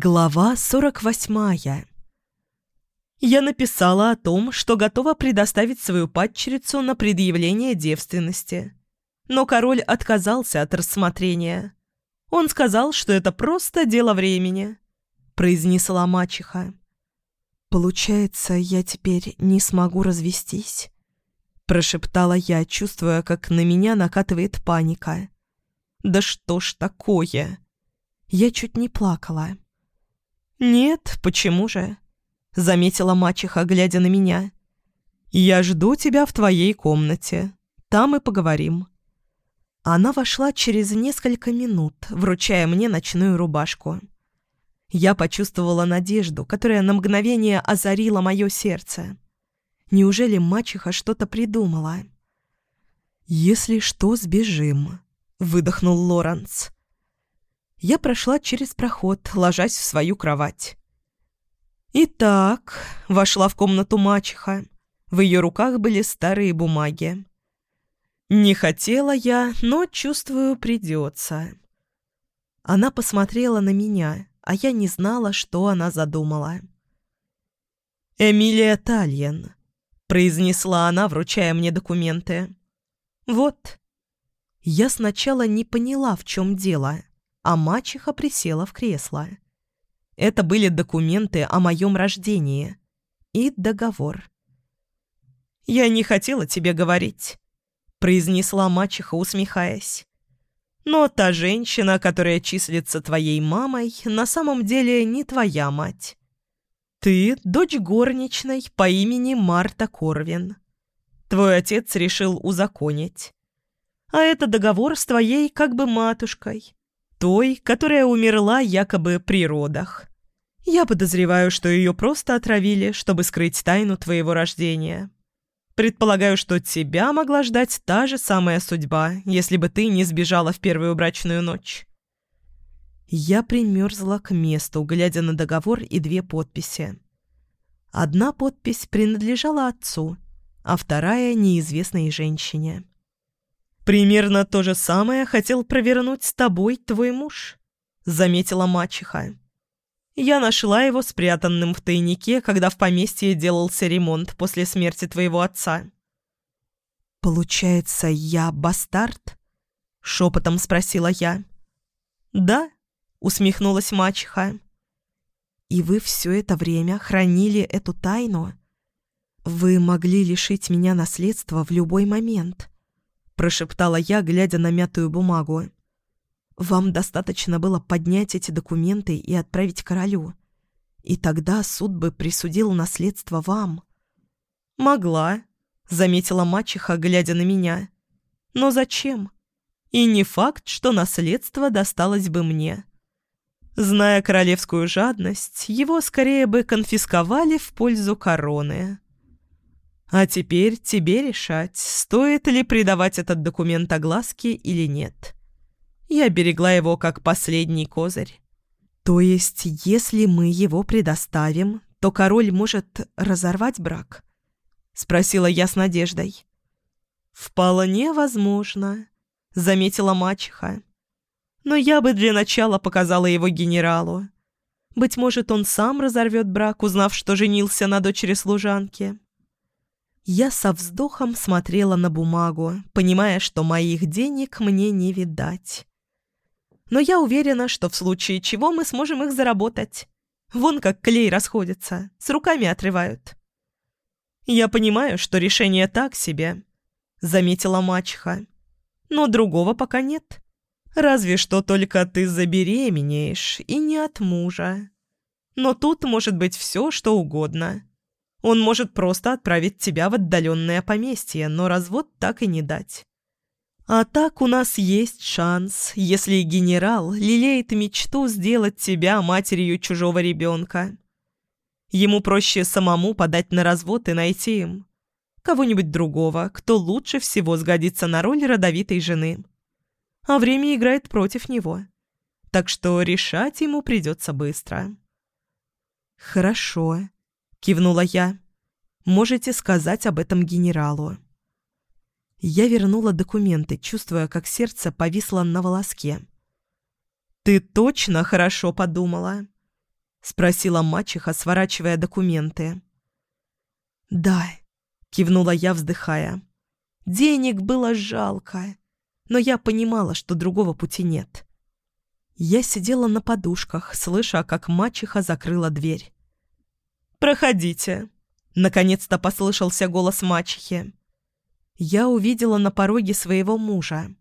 Глава 48. Я написала о том, что готова предоставить свою падчерицу на предъявление девственности. Но король отказался от рассмотрения. Он сказал, что это просто дело времени, произнесла мачеха. «Получается, я теперь не смогу развестись?» Прошептала я, чувствуя, как на меня накатывает паника. «Да что ж такое?» Я чуть не плакала. «Нет, почему же?» — заметила мачеха, глядя на меня. «Я жду тебя в твоей комнате. Там и поговорим». Она вошла через несколько минут, вручая мне ночную рубашку. Я почувствовала надежду, которая на мгновение озарила мое сердце. Неужели мачеха что-то придумала? «Если что, сбежим», — выдохнул Лоренс я прошла через проход, ложась в свою кровать. Итак, вошла в комнату мачеха. В ее руках были старые бумаги. Не хотела я, но, чувствую, придется. Она посмотрела на меня, а я не знала, что она задумала. «Эмилия Тальен», — произнесла она, вручая мне документы. «Вот». Я сначала не поняла, в чем дело а мачеха присела в кресло. Это были документы о моем рождении и договор. «Я не хотела тебе говорить», — произнесла мачеха, усмехаясь. «Но та женщина, которая числится твоей мамой, на самом деле не твоя мать. Ты — дочь горничной по имени Марта Корвин. Твой отец решил узаконить. А это договор с твоей как бы матушкой, той, которая умерла якобы при родах. Я подозреваю, что ее просто отравили, чтобы скрыть тайну твоего рождения. Предполагаю, что тебя могла ждать та же самая судьба, если бы ты не сбежала в первую брачную ночь. Я примерзла к месту, глядя на договор и две подписи. Одна подпись принадлежала отцу, а вторая — неизвестной женщине. «Примерно то же самое хотел провернуть с тобой твой муж», — заметила мачеха. «Я нашла его спрятанным в тайнике, когда в поместье делался ремонт после смерти твоего отца». «Получается, я бастард?» — шепотом спросила я. «Да», — усмехнулась мачеха. «И вы все это время хранили эту тайну? Вы могли лишить меня наследства в любой момент» прошептала я, глядя на мятую бумагу. «Вам достаточно было поднять эти документы и отправить королю. И тогда суд бы присудил наследство вам». «Могла», — заметила мачеха, глядя на меня. «Но зачем? И не факт, что наследство досталось бы мне». Зная королевскую жадность, его скорее бы конфисковали в пользу короны. А теперь тебе решать, стоит ли придавать этот документ огласке или нет. Я берегла его как последний козырь. То есть, если мы его предоставим, то король может разорвать брак? Спросила я с надеждой. Вполне возможно, заметила мачеха. Но я бы для начала показала его генералу. Быть может, он сам разорвет брак, узнав, что женился на дочери служанки. Я со вздохом смотрела на бумагу, понимая, что моих денег мне не видать. Но я уверена, что в случае чего мы сможем их заработать. Вон как клей расходится, с руками отрывают. «Я понимаю, что решение так себе», — заметила мачеха. «Но другого пока нет. Разве что только ты забеременеешь, и не от мужа. Но тут может быть все, что угодно. Он может просто отправить тебя в отдаленное поместье, но развод так и не дать. А так у нас есть шанс, если генерал лелеет мечту сделать тебя матерью чужого ребенка. Ему проще самому подать на развод и найти им. Кого-нибудь другого, кто лучше всего сгодится на роль родовитой жены. А время играет против него. Так что решать ему придется быстро. «Хорошо», — кивнула я. «Можете сказать об этом генералу». Я вернула документы, чувствуя, как сердце повисло на волоске. «Ты точно хорошо подумала?» — спросила мачеха, сворачивая документы. «Да», — кивнула я, вздыхая. «Денег было жалко, но я понимала, что другого пути нет». Я сидела на подушках, слыша, как мачеха закрыла дверь. «Проходите», — наконец-то послышался голос мачехи. Я увидела на пороге своего мужа.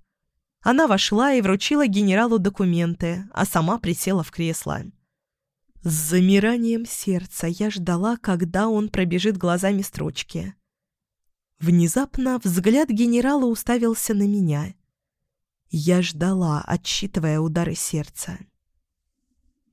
Она вошла и вручила генералу документы, а сама присела в кресло. С замиранием сердца я ждала, когда он пробежит глазами строчки. Внезапно взгляд генерала уставился на меня. Я ждала, отсчитывая удары сердца.